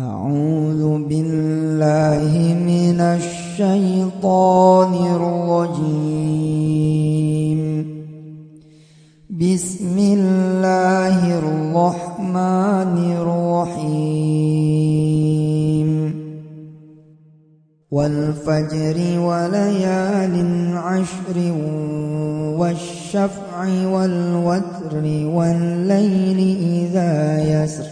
أعوذ بالله من الشيطان الرجيم. بسم الله الرحمن الرحيم. والفجر وليال عشر والشفع والوتر والليل إذا يسر.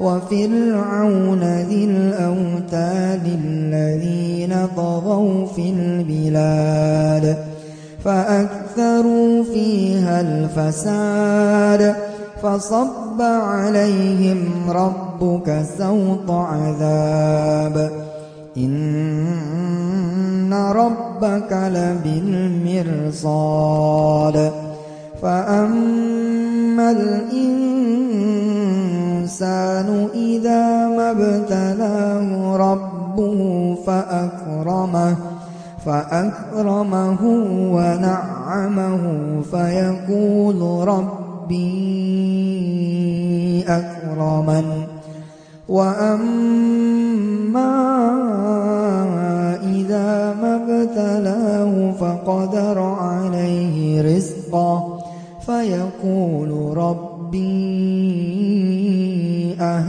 وفرعون ذي الأوتاد الذين طغوا في البلاد فأكثروا فيها الفساد فصب عليهم ربك سوط عذاب إن ربك لبالمرصاد فأما الإنسان الإنسان إذا ما ابتلاه ربه فأكرمه فأكرمه ونعمه فيقول ربي أكرمن وأما إذا ما ابتلاه فقدر عليه رزقه فيقول ربي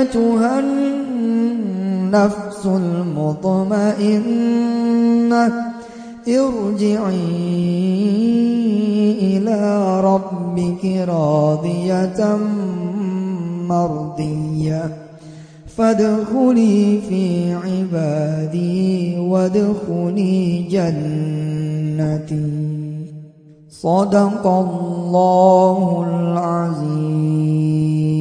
أيتها النفس المطمئنة ارجعي إلى ربك راضية مرضية فادخلي في عبادي وادخلي جنتي. صدق الله العظيم.